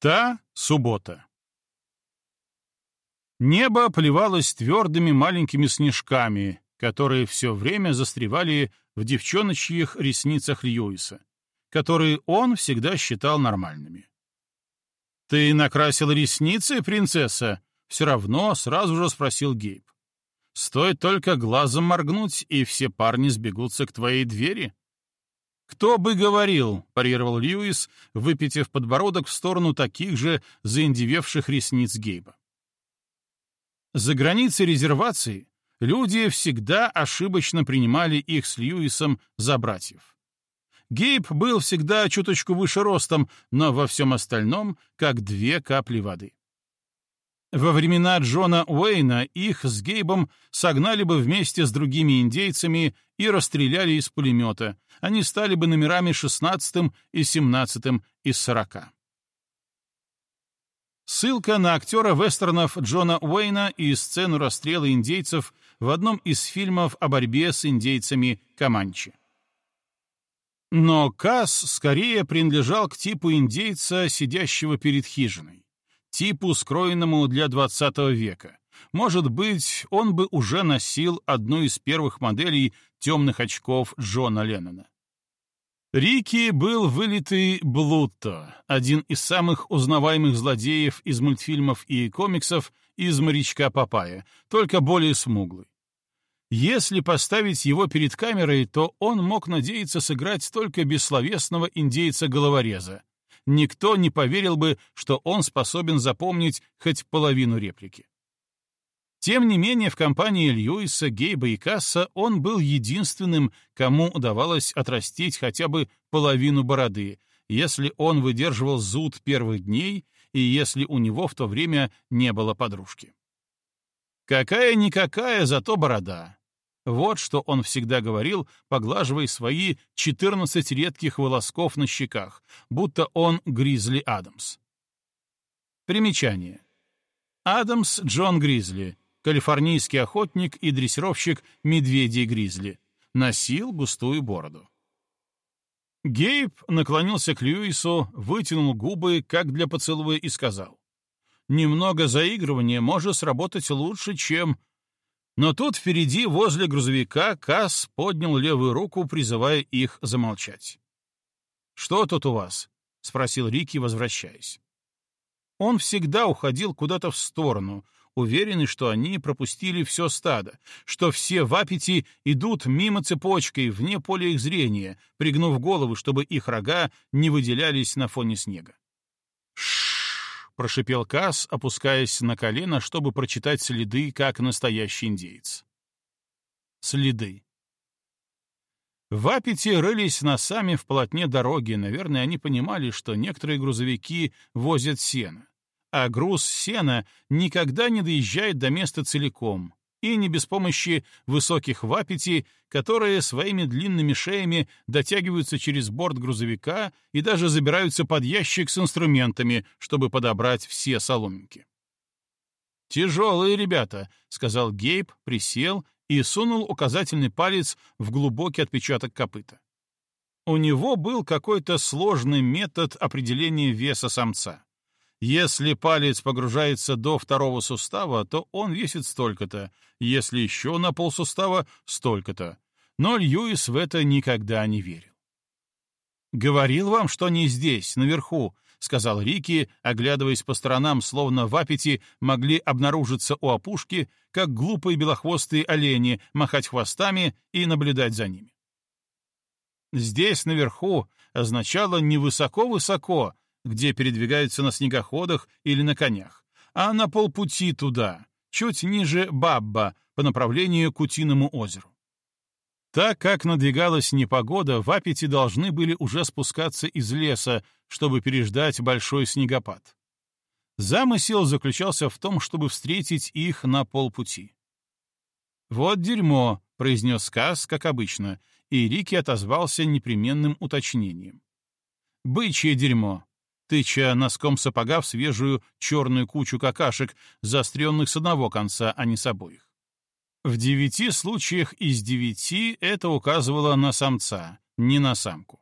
Та суббота. Небо плевалось твердыми маленькими снежками, которые все время застревали в девчоночьих ресницах Льюиса, которые он всегда считал нормальными. «Ты накрасила ресницы, принцесса?» — все равно сразу же спросил Гейб. «Стоит только глазом моргнуть, и все парни сбегутся к твоей двери?» «Кто бы говорил», — парировал Льюис, выпитив подбородок в сторону таких же заиндевевших ресниц Гейба. За границей резервации люди всегда ошибочно принимали их с Льюисом за братьев. Гейб был всегда чуточку выше ростом, но во всем остальном как две капли воды. Во времена Джона Уэйна их с Гейбом согнали бы вместе с другими индейцами и расстреляли из пулемета. Они стали бы номерами 16 и 17 из 40. Ссылка на актера вестернов Джона Уэйна и сцену расстрела индейцев в одном из фильмов о борьбе с индейцами Каманчи. Но Касс скорее принадлежал к типу индейца, сидящего перед хижиной типу, скроенному для XX века. Может быть, он бы уже носил одну из первых моделей темных очков Джона Леннона. Рики был вылитый Блутто, один из самых узнаваемых злодеев из мультфильмов и комиксов из «Морячка Папая», только более смуглый. Если поставить его перед камерой, то он мог надеяться сыграть только бессловесного индейца-головореза, никто не поверил бы, что он способен запомнить хоть половину реплики. Тем не менее, в компании Льюиса, Гейба и Касса он был единственным, кому удавалось отрастить хотя бы половину бороды, если он выдерживал зуд первых дней и если у него в то время не было подружки. Какая-никакая, зато борода. Вот что он всегда говорил, поглаживая свои 14 редких волосков на щеках, будто он Гризли Адамс. Примечание. Адамс Джон Гризли, калифорнийский охотник и дрессировщик медведей Гризли, носил густую бороду. Гейб наклонился к Льюису, вытянул губы, как для поцелуя, и сказал. «Немного заигрывания может сработать лучше, чем...» Но тут впереди, возле грузовика, Касс поднял левую руку, призывая их замолчать. «Что тут у вас?» — спросил Рики, возвращаясь. Он всегда уходил куда-то в сторону, уверенный, что они пропустили все стадо, что все в аппете идут мимо цепочкой, вне поля их зрения, пригнув головы, чтобы их рога не выделялись на фоне снега прошипел Касс, опускаясь на колено, чтобы прочитать следы, как настоящий индеец. Следы. В Апете рылись носами в полотне дороги, наверное, они понимали, что некоторые грузовики возят сено, а груз сена никогда не доезжает до места целиком, и не без помощи высоких вапити, которые своими длинными шеями дотягиваются через борт грузовика и даже забираются под ящик с инструментами, чтобы подобрать все соломинки. «Тяжелые ребята», — сказал Гейб, присел и сунул указательный палец в глубокий отпечаток копыта. У него был какой-то сложный метод определения веса самца. Если палец погружается до второго сустава, то он весит столько-то, если еще на полсустава — столько-то. Но Льюис в это никогда не верил. «Говорил вам, что не здесь, наверху», — сказал Рики, оглядываясь по сторонам, словно в аппете могли обнаружиться у опушки, как глупые белохвостые олени, махать хвостами и наблюдать за ними. «Здесь, наверху» означало не высоко-высоко, где передвигаются на снегоходах или на конях, а на полпути туда, чуть ниже Бабба, по направлению к Утиному озеру. Так как надвигалась непогода, в Апете должны были уже спускаться из леса, чтобы переждать большой снегопад. Замысел заключался в том, чтобы встретить их на полпути. «Вот дерьмо», — произнес Сказ, как обычно, и Рики отозвался непременным уточнением. «Бычье дерьмо тыча носком сапога в свежую черную кучу какашек, заостренных с одного конца, а не с обоих. В девяти случаях из девяти это указывало на самца, не на самку.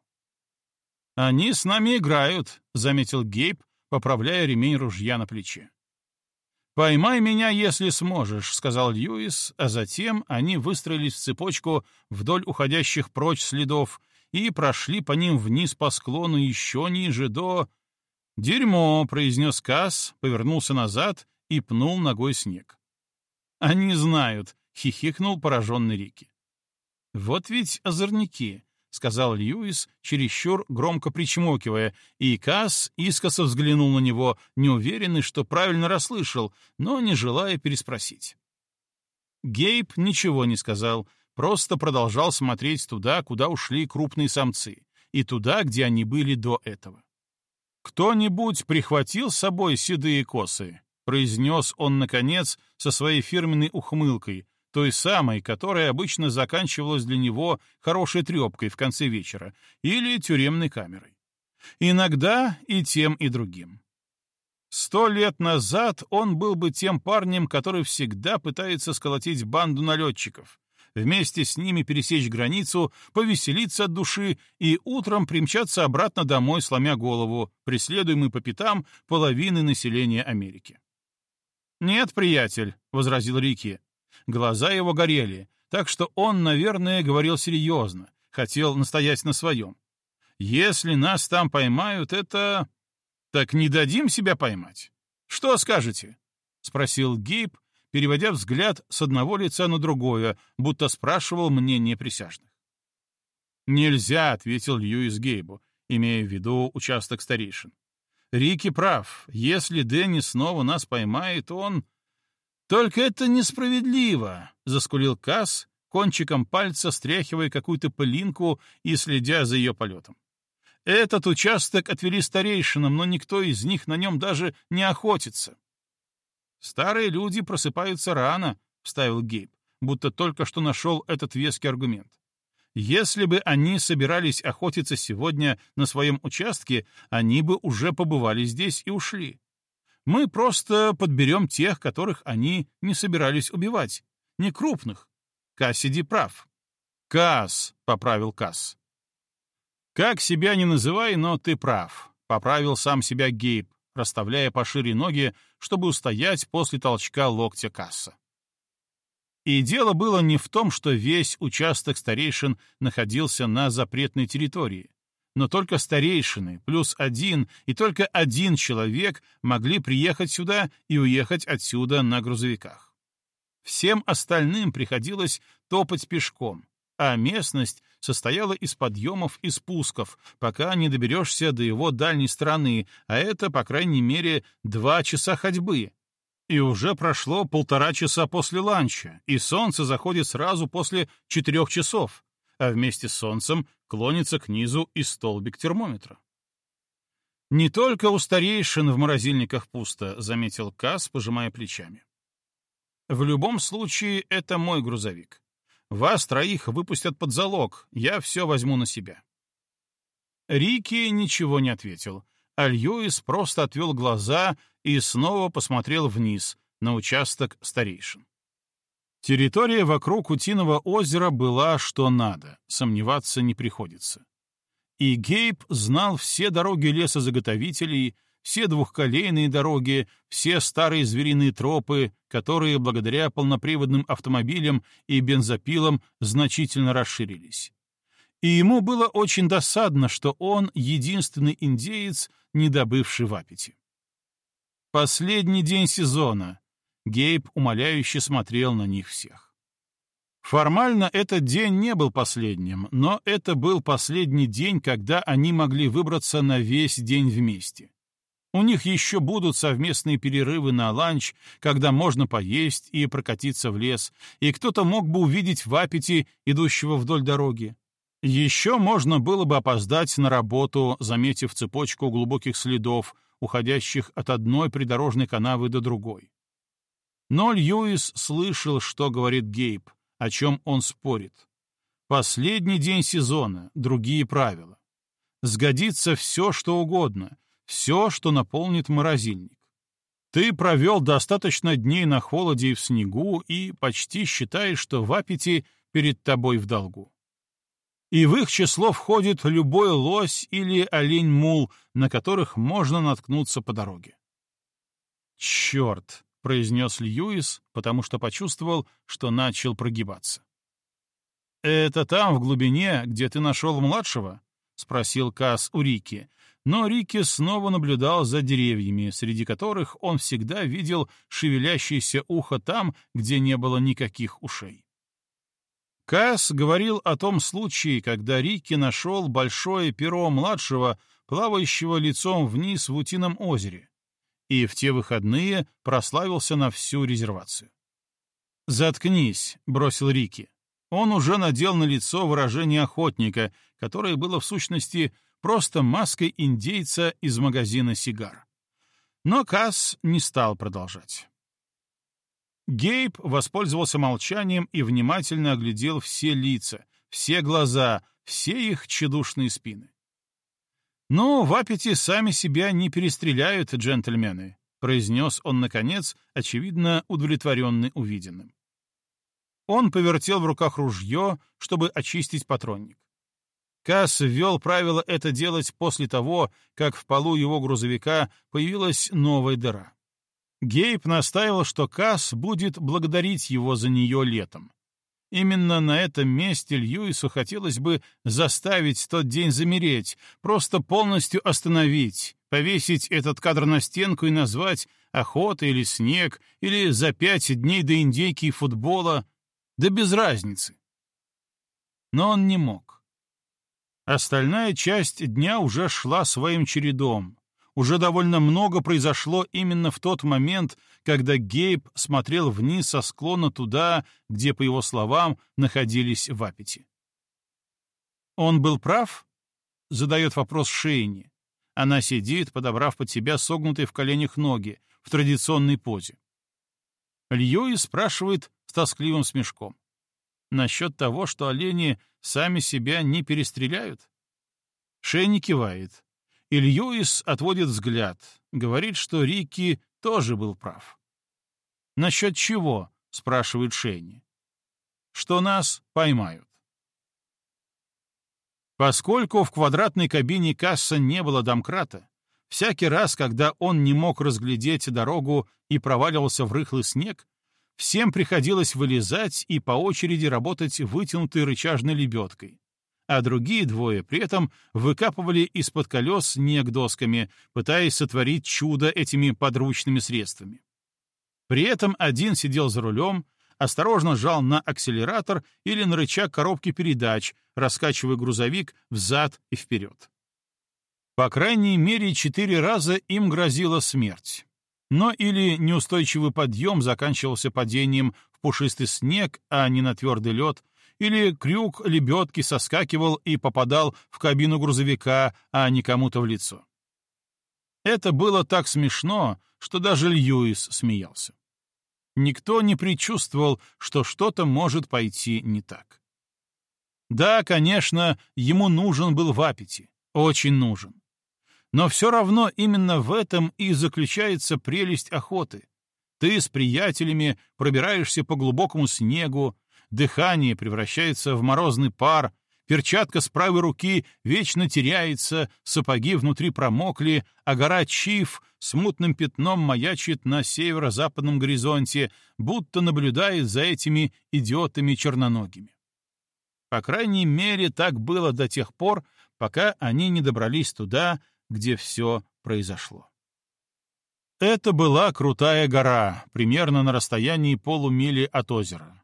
«Они с нами играют», — заметил Гейб, поправляя ремень ружья на плече. «Поймай меня, если сможешь», — сказал Льюис, а затем они выстроились в цепочку вдоль уходящих прочь следов и прошли по ним вниз по склону еще ниже до... «Дерьмо», — произнес Касс, повернулся назад и пнул ногой снег. «Они знают», — хихикнул пораженный Рики. «Вот ведь озорники», — сказал Льюис, чересчур громко причмокивая, и Касс искоса взглянул на него, неуверенный, что правильно расслышал, но не желая переспросить. Гейб ничего не сказал, просто продолжал смотреть туда, куда ушли крупные самцы, и туда, где они были до этого. «Кто-нибудь прихватил с собой седые косы?» — произнес он, наконец, со своей фирменной ухмылкой, той самой, которая обычно заканчивалась для него хорошей трепкой в конце вечера или тюремной камерой. Иногда и тем, и другим. Сто лет назад он был бы тем парнем, который всегда пытается сколотить банду налетчиков, вместе с ними пересечь границу, повеселиться от души и утром примчаться обратно домой, сломя голову, преследуемый по пятам половины населения Америки. «Нет, приятель», — возразил Рики, Глаза его горели, так что он, наверное, говорил серьезно, хотел настоять на своем. Если нас там поймают, это... Так не дадим себя поймать. Что скажете? — спросил Гейб, переводя взгляд с одного лица на другое, будто спрашивал мнение присяжных. «Нельзя», — ответил Льюис Гейбу, имея в виду участок старейшин. «Рики прав. Если Дэнни снова нас поймает, он...» «Только это несправедливо», — заскулил Касс, кончиком пальца стряхивая какую-то пылинку и следя за ее полетом. «Этот участок отвели старейшинам, но никто из них на нем даже не охотится». «Старые люди просыпаются рано», — вставил Гейб, будто только что нашел этот веский аргумент. «Если бы они собирались охотиться сегодня на своем участке, они бы уже побывали здесь и ушли. Мы просто подберем тех, которых они не собирались убивать. Не крупных. Кассиди прав. Касс, — поправил Касс. Как себя не называй, но ты прав, — поправил сам себя Гейб, расставляя пошире ноги, чтобы устоять после толчка локтя Касса. И дело было не в том, что весь участок старейшин находился на запретной территории но только старейшины, плюс один, и только один человек могли приехать сюда и уехать отсюда на грузовиках. Всем остальным приходилось топать пешком, а местность состояла из подъемов и спусков, пока не доберешься до его дальней стороны, а это, по крайней мере, два часа ходьбы. И уже прошло полтора часа после ланча, и солнце заходит сразу после четырех часов, а вместе с солнцем клонится к низу и столбик термометра. «Не только у старейшин в морозильниках пусто», — заметил Касс, пожимая плечами. «В любом случае, это мой грузовик. Вас троих выпустят под залог, я все возьму на себя». Рики ничего не ответил, а Льюис просто отвел глаза и снова посмотрел вниз, на участок старейшин. Территория вокруг Утиного озера была что надо, сомневаться не приходится. И Гейб знал все дороги лесозаготовителей, все двухколейные дороги, все старые звериные тропы, которые благодаря полноприводным автомобилям и бензопилам значительно расширились. И ему было очень досадно, что он единственный индеец, не добывший в аппете. Последний день сезона, Гейб умоляюще смотрел на них всех. Формально этот день не был последним, но это был последний день, когда они могли выбраться на весь день вместе. У них еще будут совместные перерывы на ланч, когда можно поесть и прокатиться в лес, и кто-то мог бы увидеть в аппете, идущего вдоль дороги. Еще можно было бы опоздать на работу, заметив цепочку глубоких следов, уходящих от одной придорожной канавы до другой. Но Льюис слышал, что говорит Гейб, о чем он спорит. Последний день сезона, другие правила. Сгодится все, что угодно, все, что наполнит морозильник. Ты провел достаточно дней на холоде и в снегу и почти считаешь, что в аппете перед тобой в долгу. И в их число входит любой лось или олень-мул, на которых можно наткнуться по дороге. «Черт!» — произнес Льюис, потому что почувствовал, что начал прогибаться. «Это там, в глубине, где ты нашел младшего?» — спросил Касс у Рики, но Рики снова наблюдал за деревьями, среди которых он всегда видел шевелящееся ухо там, где не было никаких ушей. Касс говорил о том случае, когда Рики нашел большое перо младшего, плавающего лицом вниз в Утином озере, и в те выходные прославился на всю резервацию. «Заткнись», — бросил Рики. Он уже надел на лицо выражение охотника, которое было в сущности просто маской индейца из магазина сигар. Но Касс не стал продолжать. Гейб воспользовался молчанием и внимательно оглядел все лица, все глаза, все их тщедушные спины. «Ну, в аппете сами себя не перестреляют, джентльмены», — произнес он, наконец, очевидно удовлетворенный увиденным. Он повертел в руках ружье, чтобы очистить патронник. Касс ввел правило это делать после того, как в полу его грузовика появилась новая дыра. Гейб настаивал, что Касс будет благодарить его за нее летом. Именно на этом месте Льюису хотелось бы заставить тот день замереть, просто полностью остановить, повесить этот кадр на стенку и назвать «Охота» или «Снег», или «За пять дней до индейки и футбола», да без разницы. Но он не мог. Остальная часть дня уже шла своим чередом. Уже довольно много произошло именно в тот момент, когда Гейб смотрел вниз со склона туда, где, по его словам, находились в аппете. «Он был прав?» — задает вопрос Шейни. Она сидит, подобрав под себя согнутые в коленях ноги, в традиционной позе. Льюи спрашивает с тоскливым смешком. Насчет того, что олени сами себя не перестреляют? Шейни кивает. И Льюис отводит взгляд, говорит, что Рикки тоже был прав. «Насчет чего?» — спрашивает Шейни. «Что нас поймают». Поскольку в квадратной кабине касса не было домкрата, всякий раз, когда он не мог разглядеть дорогу и проваливался в рыхлый снег, Всем приходилось вылезать и по очереди работать вытянутой рычажной лебедкой, а другие двое при этом выкапывали из-под колес снег досками, пытаясь сотворить чудо этими подручными средствами. При этом один сидел за рулем, осторожно жал на акселератор или на рычаг коробки передач, раскачивая грузовик взад и вперед. По крайней мере, четыре раза им грозила смерть. Но или неустойчивый подъем заканчивался падением в пушистый снег, а не на твердый лед, или крюк лебедки соскакивал и попадал в кабину грузовика, а не кому-то в лицо. Это было так смешно, что даже Льюис смеялся. Никто не предчувствовал, что что-то может пойти не так. Да, конечно, ему нужен был в аппете, очень нужен. Но все равно именно в этом и заключается прелесть охоты. Ты с приятелями пробираешься по глубокому снегу, дыхание превращается в морозный пар, перчатка с правой руки вечно теряется, сапоги внутри промокли, а гора Чиф с мутным пятном маячит на северо-западном горизонте, будто наблюдает за этими идиотами черноногими. По крайней мере, так было до тех пор, пока они не добрались туда, где все произошло. Это была крутая гора, примерно на расстоянии полумили от озера.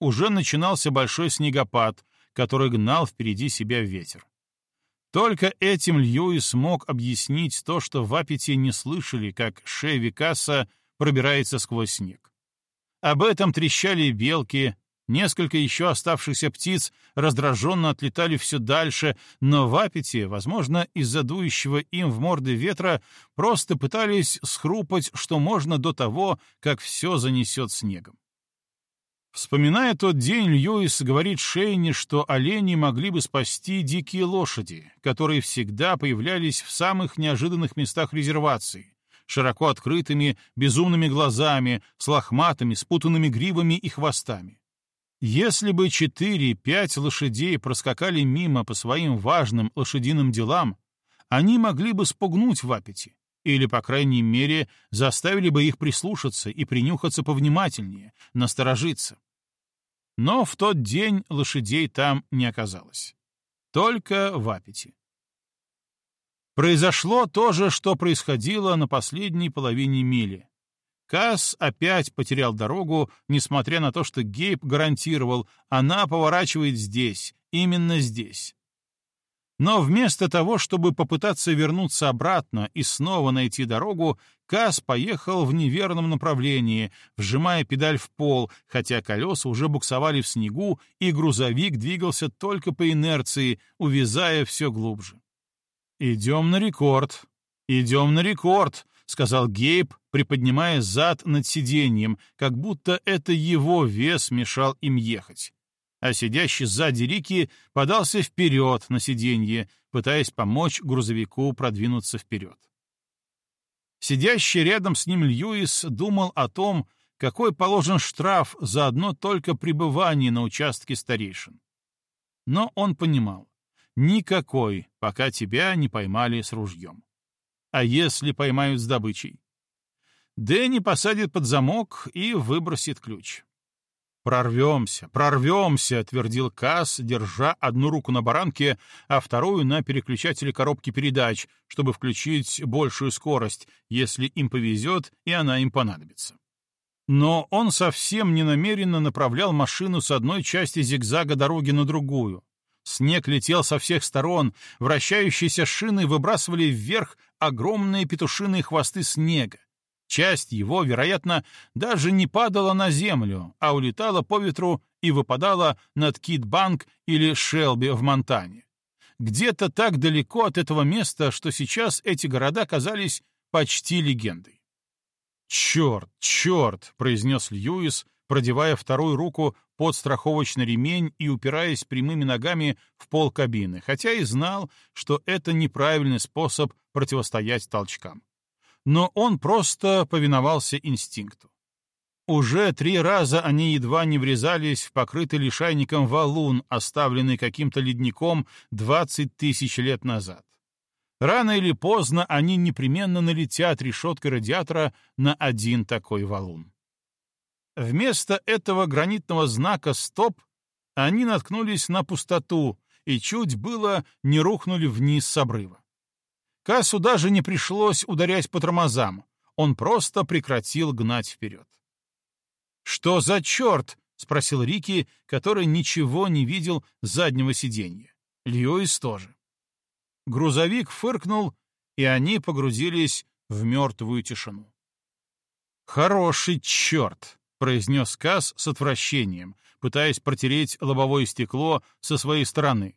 Уже начинался большой снегопад, который гнал впереди себя ветер. Только этим Льюис мог объяснить то, что в Аппете не слышали, как Шеви Касса пробирается сквозь снег. Об этом трещали белки, Несколько еще оставшихся птиц раздраженно отлетали все дальше, но в аппете, возможно, из-за дующего им в морды ветра, просто пытались схрупать, что можно до того, как все занесет снегом. Вспоминая тот день, Льюис говорит Шейни, что олени могли бы спасти дикие лошади, которые всегда появлялись в самых неожиданных местах резервации, широко открытыми, безумными глазами, с лохматыми, спутанными гривами и хвостами. Если бы четыре-пять лошадей проскакали мимо по своим важным лошадиным делам, они могли бы спугнуть Вапити, или, по крайней мере, заставили бы их прислушаться и принюхаться повнимательнее, насторожиться. Но в тот день лошадей там не оказалось. Только в Апете. Произошло то же, что происходило на последней половине мили. Касс опять потерял дорогу, несмотря на то, что Гейб гарантировал, она поворачивает здесь, именно здесь. Но вместо того, чтобы попытаться вернуться обратно и снова найти дорогу, Кас поехал в неверном направлении, вжимая педаль в пол, хотя колеса уже буксовали в снегу, и грузовик двигался только по инерции, увязая все глубже. «Идем на рекорд! Идем на рекорд!» — сказал Гейб, приподнимая зад над сиденьем, как будто это его вес мешал им ехать а сидящий сзади Рики подался вперед на сиденье, пытаясь помочь грузовику продвинуться вперед. Сидящий рядом с ним Льюис думал о том, какой положен штраф за одно только пребывание на участке старейшин. Но он понимал, никакой, пока тебя не поймали с ружьем. А если поймают с добычей? Дэнни посадит под замок и выбросит ключ. «Прорвемся, прорвемся», — твердил Касс, держа одну руку на баранке, а вторую на переключателе коробки передач, чтобы включить большую скорость, если им повезет и она им понадобится. Но он совсем не намеренно направлял машину с одной части зигзага дороги на другую. Снег летел со всех сторон, вращающиеся шины выбрасывали вверх огромные петушиные хвосты снега. Часть его, вероятно, даже не падала на землю, а улетала по ветру и выпадала над Кит-Банк или Шелби в Монтане. Где-то так далеко от этого места, что сейчас эти города казались почти легендой. «Черт, черт!» — произнес Льюис, продевая вторую руку под страховочный ремень и упираясь прямыми ногами в пол кабины, хотя и знал, что это неправильный способ противостоять толчкам но он просто повиновался инстинкту. Уже три раза они едва не врезались в покрытый лишайником валун, оставленный каким-то ледником 20 тысяч лет назад. Рано или поздно они непременно налетят решеткой радиатора на один такой валун. Вместо этого гранитного знака «Стоп» они наткнулись на пустоту и чуть было не рухнули вниз с обрыва. Кассу даже не пришлось ударять по тормозам, он просто прекратил гнать вперед. «Что за черт?» — спросил Рики, который ничего не видел с заднего сиденья. Льюис тоже. Грузовик фыркнул, и они погрузились в мертвую тишину. «Хороший черт!» — произнес Касс с отвращением, пытаясь протереть лобовое стекло со своей стороны.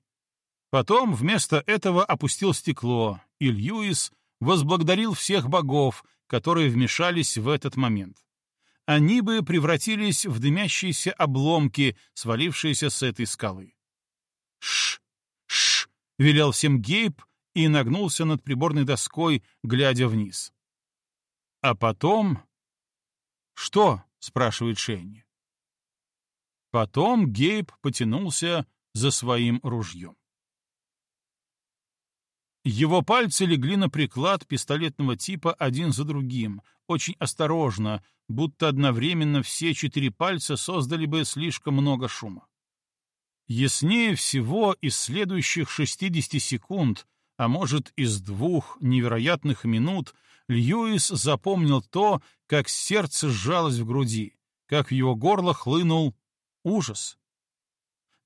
Потом вместо этого опустил стекло, и Льюис возблагодарил всех богов, которые вмешались в этот момент. Они бы превратились в дымящиеся обломки, свалившиеся с этой скалы. «Ш! Ш!» — велел всем Гейб и нагнулся над приборной доской, глядя вниз. А потом... «Что?» — спрашивает Шенни. Потом Гейб потянулся за своим ружьем. Его пальцы легли на приклад пистолетного типа один за другим, очень осторожно, будто одновременно все четыре пальца создали бы слишком много шума. Яснее всего из следующих 60 секунд, а может, из двух невероятных минут, Льюис запомнил то, как сердце сжалось в груди, как в его горло хлынул ужас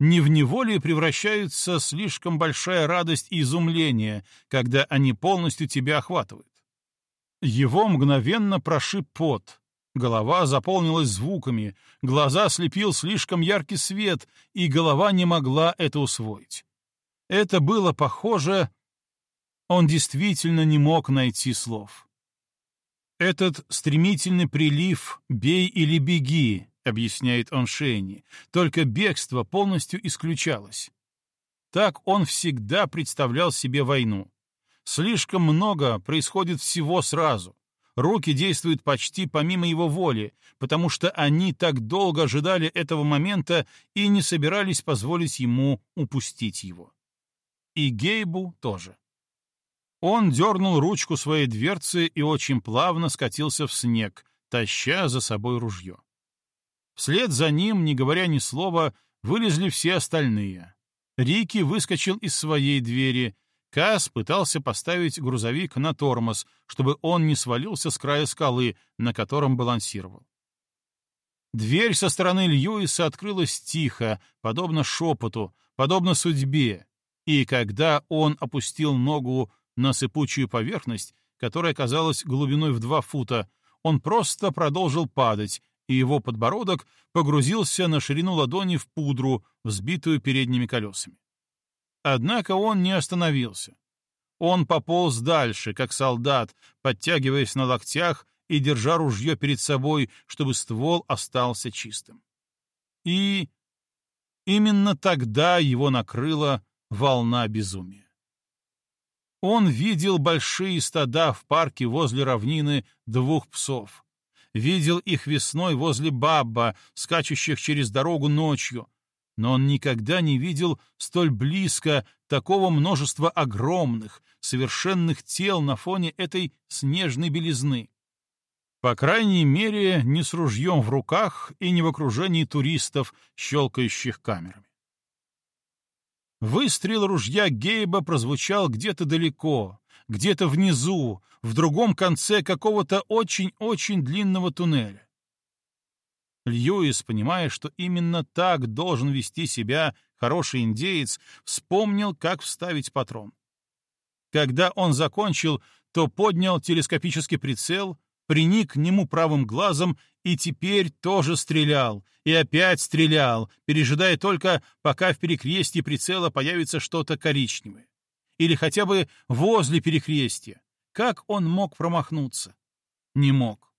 не в неволе превращаются слишком большая радость и изумление, когда они полностью тебя охватывают. Его мгновенно прошиб пот, голова заполнилась звуками, глаза слепил слишком яркий свет, и голова не могла это усвоить. Это было похоже... Он действительно не мог найти слов. Этот стремительный прилив «бей или беги», — объясняет он Шейни, только бегство полностью исключалось. Так он всегда представлял себе войну. Слишком много происходит всего сразу. руки действуют почти помимо его воли, потому что они так долго ожидали этого момента и не собирались позволить ему упустить его. И Гейбу тоже. Он дернул ручку своей дверцы и очень плавно скатился в снег, таща за собой ружье. Вслед за ним, не говоря ни слова, вылезли все остальные. Рики выскочил из своей двери, Кас пытался поставить грузовик на тормоз, чтобы он не свалился с края скалы, на котором балансировал. Дверь со стороны Льюиса открылась тихо, подобно шепоту, подобно судьбе, и когда он опустил ногу на сыпучую поверхность, которая казалась глубиной в два фута, он просто продолжил падать, и его подбородок погрузился на ширину ладони в пудру, взбитую передними колесами. Однако он не остановился. Он пополз дальше, как солдат, подтягиваясь на локтях и держа ружье перед собой, чтобы ствол остался чистым. И именно тогда его накрыла волна безумия. Он видел большие стада в парке возле равнины двух псов. Видел их весной возле бабба, скачущих через дорогу ночью, но он никогда не видел столь близко такого множества огромных, совершенных тел на фоне этой снежной белизны. По крайней мере, не с ружьем в руках и не в окружении туристов, щелкающих камерами. Выстрел ружья Гейба прозвучал где-то далеко, где-то внизу, в другом конце какого-то очень-очень длинного туннеля. Льюис, понимая, что именно так должен вести себя хороший индеец, вспомнил, как вставить патрон. Когда он закончил, то поднял телескопический прицел, приник к нему правым глазом и теперь тоже стрелял, и опять стрелял, пережидая только, пока в перекрестье прицела появится что-то коричневое. Или хотя бы возле перекрестья. Как он мог промахнуться? Не мог.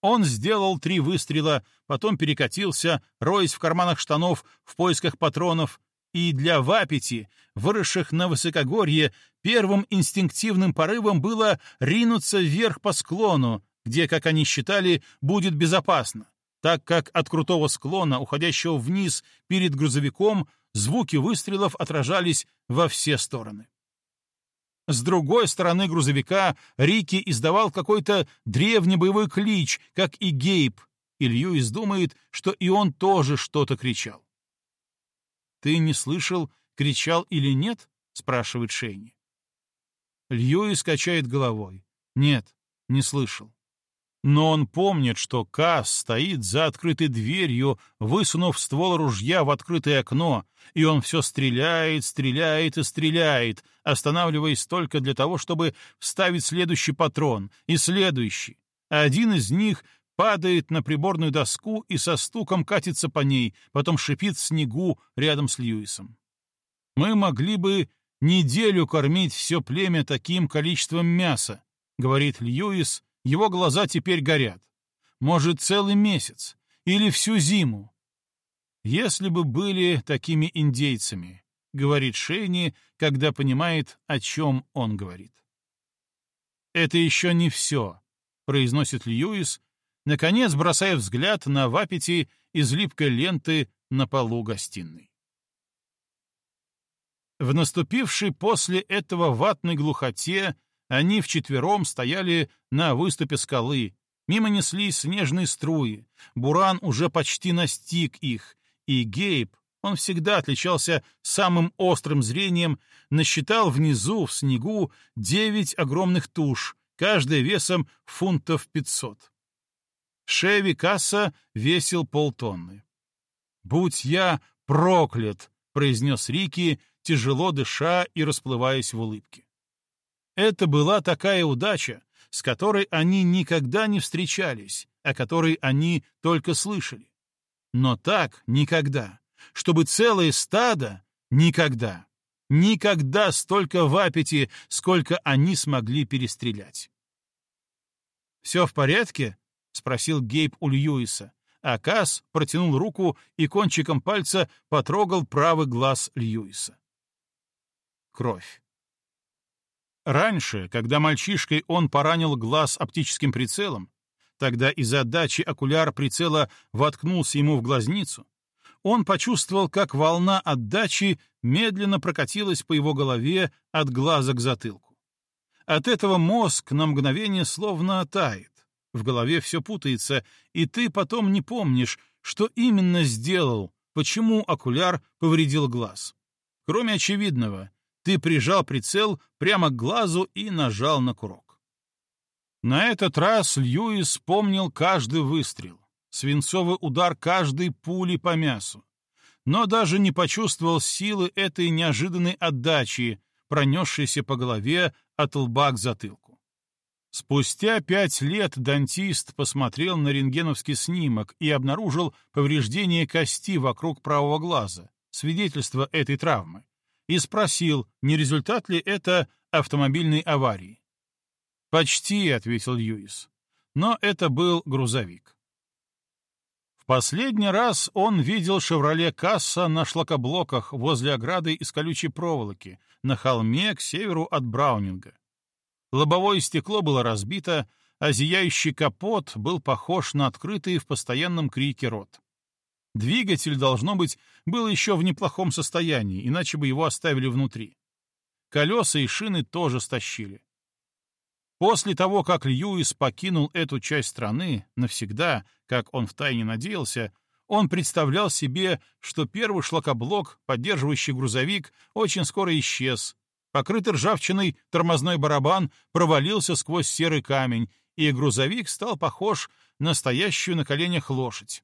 Он сделал три выстрела, потом перекатился, роясь в карманах штанов в поисках патронов, и для Вапити, выросших на высокогорье, первым инстинктивным порывом было ринуться вверх по склону, где, как они считали, будет безопасно, так как от крутого склона, уходящего вниз перед грузовиком, звуки выстрелов отражались во все стороны. С другой стороны грузовика Рики издавал какой-то древний боевой клич, как и Гейб, и Льюис думает, что и он тоже что-то кричал. «Ты не слышал, кричал или нет?» — спрашивает Шейни. Льюис качает головой. «Нет, не слышал». Но он помнит, что Касс стоит за открытой дверью, высунув ствол ружья в открытое окно, и он все стреляет, стреляет и стреляет, останавливаясь только для того, чтобы вставить следующий патрон и следующий. Один из них падает на приборную доску и со стуком катится по ней, потом шипит в снегу рядом с Льюисом. «Мы могли бы неделю кормить все племя таким количеством мяса», — говорит Льюис, его глаза теперь горят. Может, целый месяц или всю зиму. Если бы были такими индейцами, говорит Шейни, когда понимает, о чем он говорит. Это еще не все, произносит Льюис, наконец бросая взгляд на вапити из липкой ленты на полу гостиной. В наступившей после этого ватной глухоте они вчетвером стояли на выступе скалы, мимо неслись снежные струи, буран уже почти настиг их, и Гейб, он всегда отличался самым острым зрением, насчитал внизу, в снегу, девять огромных туш, каждая весом фунтов пятьсот. Шеви Касса весил полтонны. «Будь я проклят!» — произнес Рики, тяжело дыша и расплываясь в улыбке. Это была такая удача, с которой они никогда не встречались, о которой они только слышали. Но так никогда, чтобы целое стадо — никогда. Никогда столько в аппете, сколько они смогли перестрелять. «Все в порядке?» — спросил Гейб у Льюиса, а Касс протянул руку и кончиком пальца потрогал правый глаз Льюиса. Кровь. Раньше, когда мальчишкой он поранил глаз оптическим прицелом, тогда из-за отдачи окуляр прицела воткнулся ему в глазницу, он почувствовал, как волна отдачи медленно прокатилась по его голове от глаза к затылку. От этого мозг на мгновение словно тает, в голове все путается, и ты потом не помнишь, что именно сделал, почему окуляр повредил глаз. Кроме очевидного, ты прижал прицел прямо к глазу и нажал на курок. На этот раз Льюис помнил каждый выстрел, свинцовый удар каждой пули по мясу, но даже не почувствовал силы этой неожиданной отдачи, пронесшейся по голове от лба к затылку. Спустя пять лет дантист посмотрел на рентгеновский снимок и обнаружил повреждение кости вокруг правого глаза, свидетельство этой травмы, и спросил, не результат ли это автомобильной аварии. «Почти», — ответил Льюис, — «но это был грузовик». В последний раз он видел «Шевроле Касса» на шлакоблоках возле ограды из колючей проволоки на холме к северу от Браунинга. Лобовое стекло было разбито, а зияющий капот был похож на открытый в постоянном крике рот. Двигатель, должно быть, был еще в неплохом состоянии, иначе бы его оставили внутри. Колеса и шины тоже стащили. После того, как Льюис покинул эту часть страны навсегда, как он втайне надеялся, он представлял себе, что первый шлакоблок, поддерживающий грузовик, очень скоро исчез. Покрытый ржавчиной тормозной барабан провалился сквозь серый камень, и грузовик стал похож на стоящую на коленях лошадь.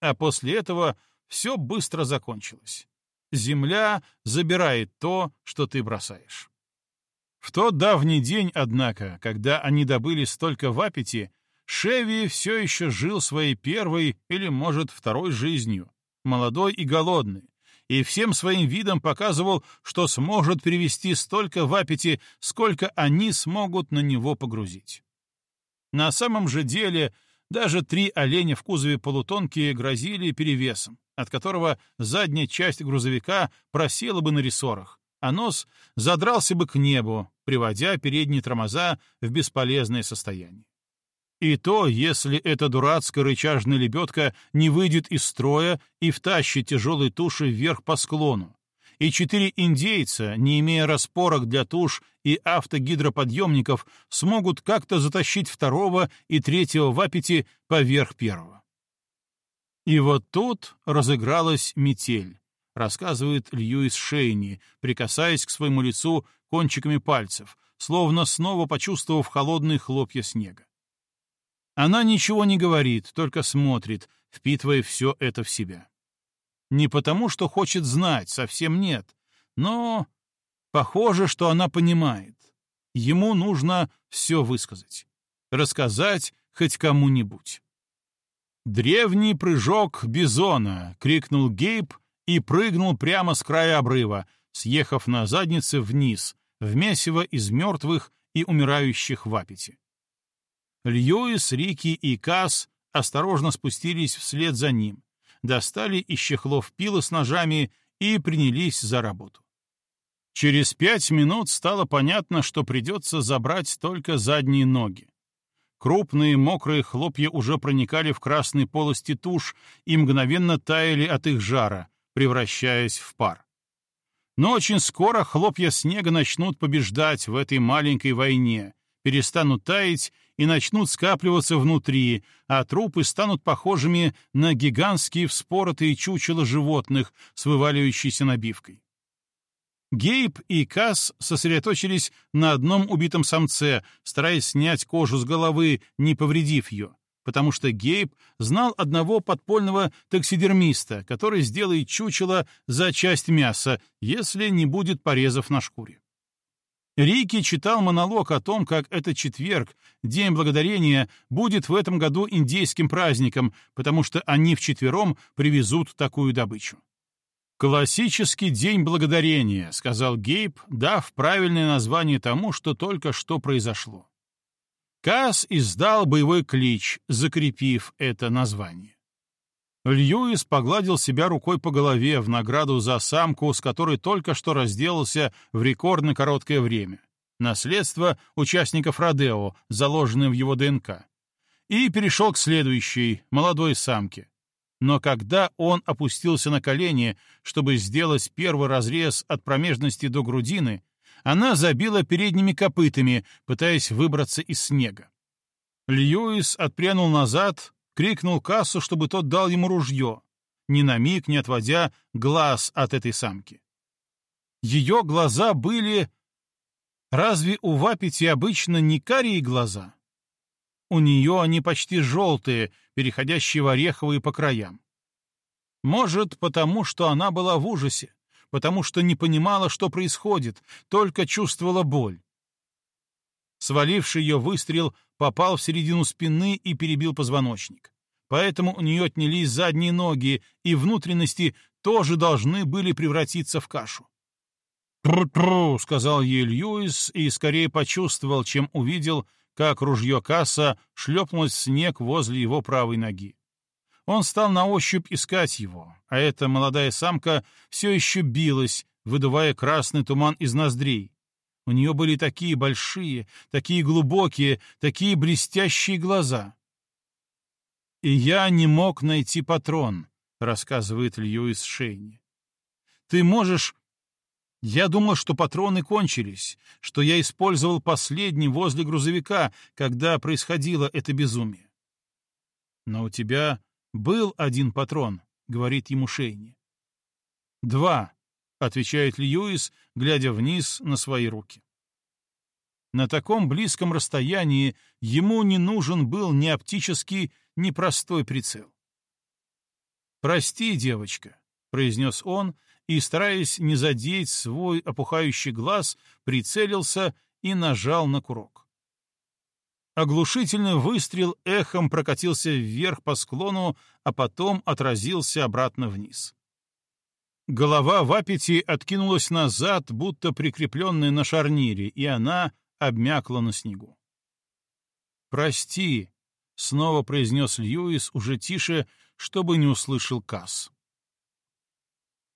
А после этого все быстро закончилось. Земля забирает то, что ты бросаешь. В тот давний день, однако, когда они добыли столько в аппете, Шеви все еще жил своей первой или, может, второй жизнью, молодой и голодный, и всем своим видом показывал, что сможет привести столько в аппете, сколько они смогут на него погрузить. На самом же деле даже три оленя в кузове полутонки грозили перевесом, от которого задняя часть грузовика просела бы на рессорах, а нос задрался бы к небу, приводя передние тормоза в бесполезное состояние. И то, если эта дурацкая рычажная лебедка не выйдет из строя и втащит тяжелые туши вверх по склону, и четыре индейца, не имея распорок для туш и автогидроподъемников, смогут как-то затащить второго и третьего в аппете поверх первого. И вот тут разыгралась метель, рассказывает Льюис Шейни, прикасаясь к своему лицу кончиками пальцев, словно снова почувствовав холодные хлопья снега. Она ничего не говорит, только смотрит, впитывая все это в себя. Не потому, что хочет знать, совсем нет, но похоже, что она понимает. Ему нужно все высказать, рассказать хоть кому-нибудь. «Древний прыжок бизона!» — крикнул Гейб и прыгнул прямо с края обрыва, съехав на заднице вниз, в месиво из мертвых и умирающих в аппете. Льюис, Рики и Касс осторожно спустились вслед за ним, достали из чехлов пилы с ножами и принялись за работу. Через пять минут стало понятно, что придется забрать только задние ноги. Крупные мокрые хлопья уже проникали в красные полости туш и мгновенно таяли от их жара, превращаясь в пар. Но очень скоро хлопья снега начнут побеждать в этой маленькой войне, перестанут таять и начнут скапливаться внутри, а трупы станут похожими на гигантские вспоротые чучела животных с вываливающейся набивкой. Гейб и Касс сосредоточились на одном убитом самце, стараясь снять кожу с головы, не повредив ее, потому что Гейб знал одного подпольного таксидермиста, который сделает чучело за часть мяса, если не будет порезов на шкуре. Рики читал монолог о том, как этот четверг, День Благодарения, будет в этом году индейским праздником, потому что они вчетвером привезут такую добычу. «Классический День Благодарения», — сказал Гейб, дав правильное название тому, что только что произошло. Касс издал боевой клич, закрепив это название. Льюис погладил себя рукой по голове в награду за самку, с которой только что разделался в рекордно короткое время. наследство участников Родео, заложенное в его ДНК, и перешел к следующей, молодой самке. Но когда он опустился на колени, чтобы сделать первый разрез от промежности до грудины, она забила передними копытами, пытаясь выбраться из снега. Льюис отпрянул назад, крикнул кассу, чтобы тот дал ему ружье, ни на миг не отводя глаз от этой самки. Ее глаза были... Разве у Вапити обычно не карие глаза? У нее они почти желтые, переходящие в ореховые по краям. Может, потому что она была в ужасе, потому что не понимала, что происходит, только чувствовала боль. Сваливший ее выстрел попал в середину спины и перебил позвоночник. Поэтому у нее отнялись задние ноги, и внутренности тоже должны были превратиться в кашу. «Тру-тру», — сказал ей Льюис, и скорее почувствовал, чем увидел, как ружье касса шлепнулось в снег возле его правой ноги. Он стал на ощупь искать его, а эта молодая самка все еще билась, выдувая красный туман из ноздрей. У нее были такие большие, такие глубокие, такие блестящие глаза. «И я не мог найти патрон», — рассказывает Льюис Шейни. «Ты можешь я думал, что патроны кончились, что я использовал последний возле грузовика, когда происходило это безумие. Но у тебя был один патрон, говорит ему Шейни. Два, отвечает Льюис, глядя вниз на свои руки. На таком близком расстоянии ему не нужен был ни оптический, ни простой прицел. «Прости, девочка», — произнес он, и, стараясь не задеть свой опухающий глаз, прицелился и нажал на курок. Оглушительный выстрел эхом прокатился вверх по склону, а потом отразился обратно вниз. Голова Вапити откинулась назад, будто прикрепленная на шарнире, и она обмякла на снегу. «Прости», — снова произнес Льюис уже тише, чтобы не услышал Касс.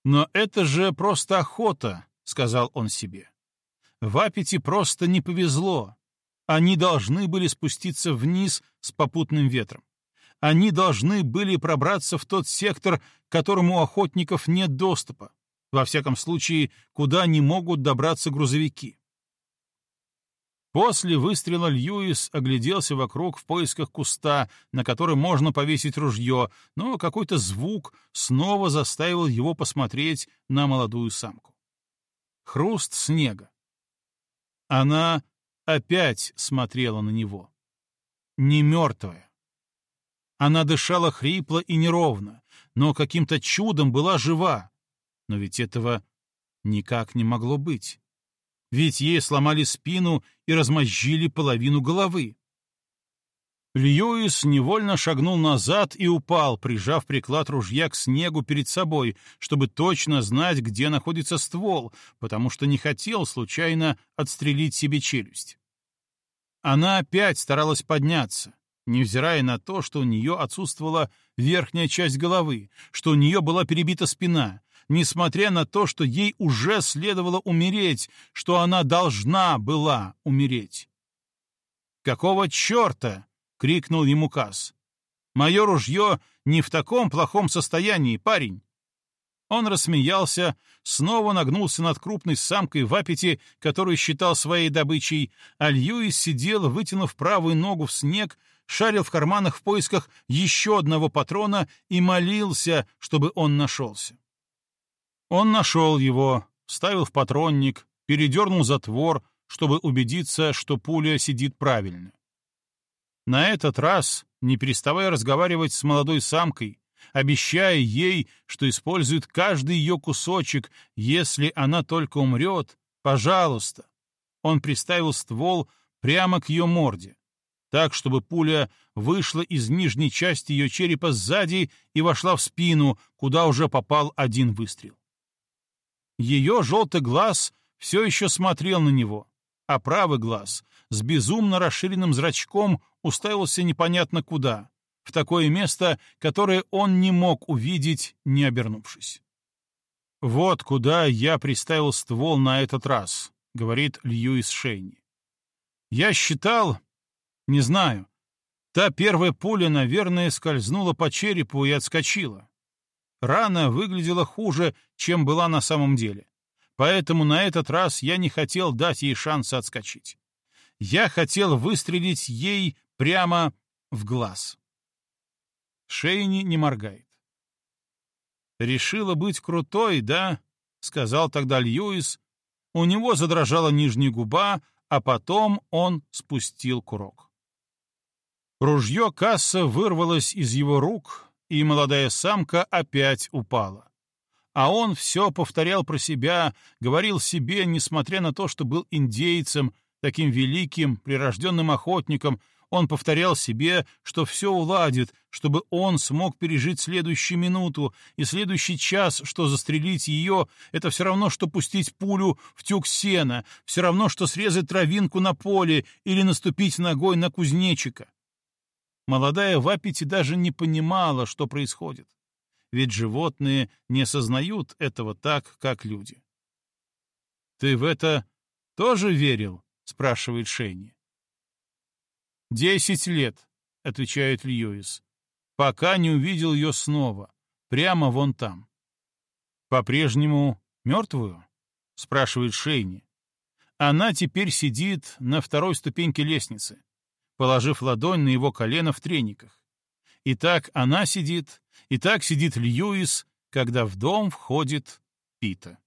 «Но это же просто охота», — сказал он себе. «В Апете просто не повезло. Они должны были спуститься вниз с попутным ветром. Они должны были пробраться в тот сектор, к которому у охотников нет доступа, во всяком случае, куда не могут добраться грузовики. После выстрела Льюис огляделся вокруг в поисках куста, на который можно повесить ружье, но какой-то звук снова заставил его посмотреть на молодую самку. Хруст снега. Она опять смотрела на него. Не мертвая. Она дышала хрипло и неровно, но каким-то чудом была жива. Но ведь этого никак не могло быть ведь ей сломали спину и размозжили половину головы. Льюис невольно шагнул назад и упал, прижав приклад ружья к снегу перед собой, чтобы точно знать, где находится ствол, потому что не хотел случайно отстрелить себе челюсть. Она опять старалась подняться, невзирая на то, что у нее отсутствовала верхняя часть головы, что у нее была перебита спина, несмотря на то, что ей уже следовало умереть, что она должна была умереть. «Какого черта?» — крикнул ему Касс. «Мое ружье не в таком плохом состоянии, парень!» Он рассмеялся, снова нагнулся над крупной самкой в аппете, которую считал своей добычей, а Льюис сидел, вытянув правую ногу в снег, шарил в карманах в поисках еще одного патрона и молился, чтобы он нашелся. Он нашел его, вставил в патронник, передернул затвор, чтобы убедиться, что пуля сидит правильно. На этот раз, не переставая разговаривать с молодой самкой, обещая ей, что использует каждый ее кусочек, если она только умрет, пожалуйста, он приставил ствол прямо к ее морде, так, чтобы пуля вышла из нижней части ее черепа сзади и вошла в спину, куда уже попал один выстрел. Ее желтый глаз все еще смотрел на него, а правый глаз с безумно расширенным зрачком уставился непонятно куда, в такое место, которое он не мог увидеть, не обернувшись. «Вот куда я приставил ствол на этот раз», — говорит Льюис Шейни. «Я считал... Не знаю. Та первая пуля, наверное, скользнула по черепу и отскочила. Рана выглядела хуже, чем была на самом деле. Поэтому на этот раз я не хотел дать ей шанса отскочить. Я хотел выстрелить ей прямо в глаз. Шейни не моргает. «Решила быть крутой, да?» — сказал тогда Льюис. У него задрожала нижняя губа, а потом он спустил курок. Ружье касса вырвалось из его рук, и молодая самка опять упала. А он все повторял про себя, говорил себе, несмотря на то, что был индейцем, таким великим, прирожденным охотником, он повторял себе, что все уладит, чтобы он смог пережить следующую минуту и следующий час, что застрелить ее — это все равно, что пустить пулю в тюк сена, все равно, что срезать травинку на поле или наступить ногой на кузнечика. Молодая Вапити даже не понимала, что происходит. Ведь животные не осознают этого так, как люди. «Ты в это тоже верил?» — спрашивает Шенни. «Десять лет», — отвечает Льюис, — «пока не увидел ее снова, прямо вон там». «По-прежнему мертвую?» — спрашивает Шейни. Она теперь сидит на второй ступеньке лестницы положив ладонь на его колено в трениках. И так она сидит, и так сидит Льюис, когда в дом входит Пита.